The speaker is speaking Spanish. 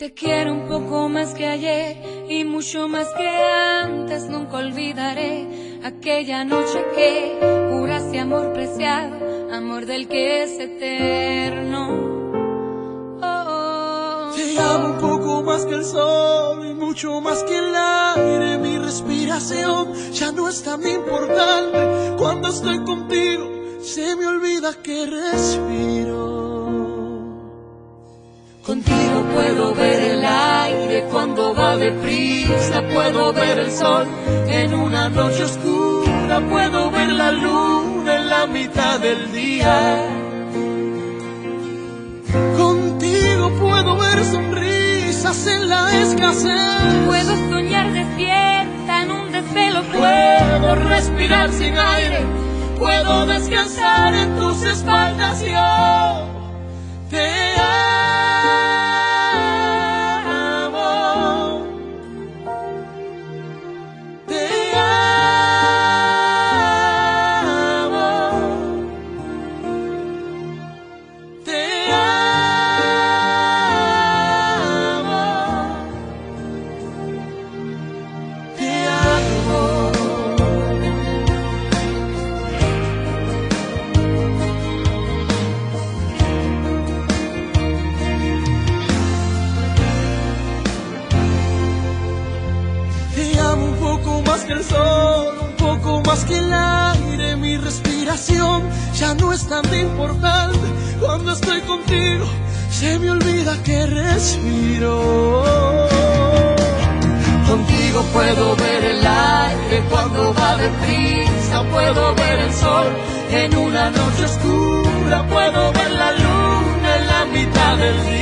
Te quiero un poco más que ayer y mucho más que antes. Nunca olvidaré aquella noche que juraste amor preciado, amor del que es eterno. Oh, Te amo un poco más que el sol y mucho más que el aire. Mi respiración ya no es tan importante. Cuando estoy contigo, se me olvida que respiro. Deprisa, puedo ver el sol En una noche oscura puedo ver la luna en la mitad del día. Contigo puedo ver sonrisas en la escasez. Puedo soñar despierta en un desvelo Puedo respirar sin aire, puedo descansar en tus espaldas. Yo el sol, un poco más que el aire. Mi respiración ya no es tan importante. Cuando estoy contigo, se me olvida que respiro. Contigo puedo ver el aire cuando va deprisa, puedo ver el sol en una noche oscura, puedo ver la luna en la mitad del día.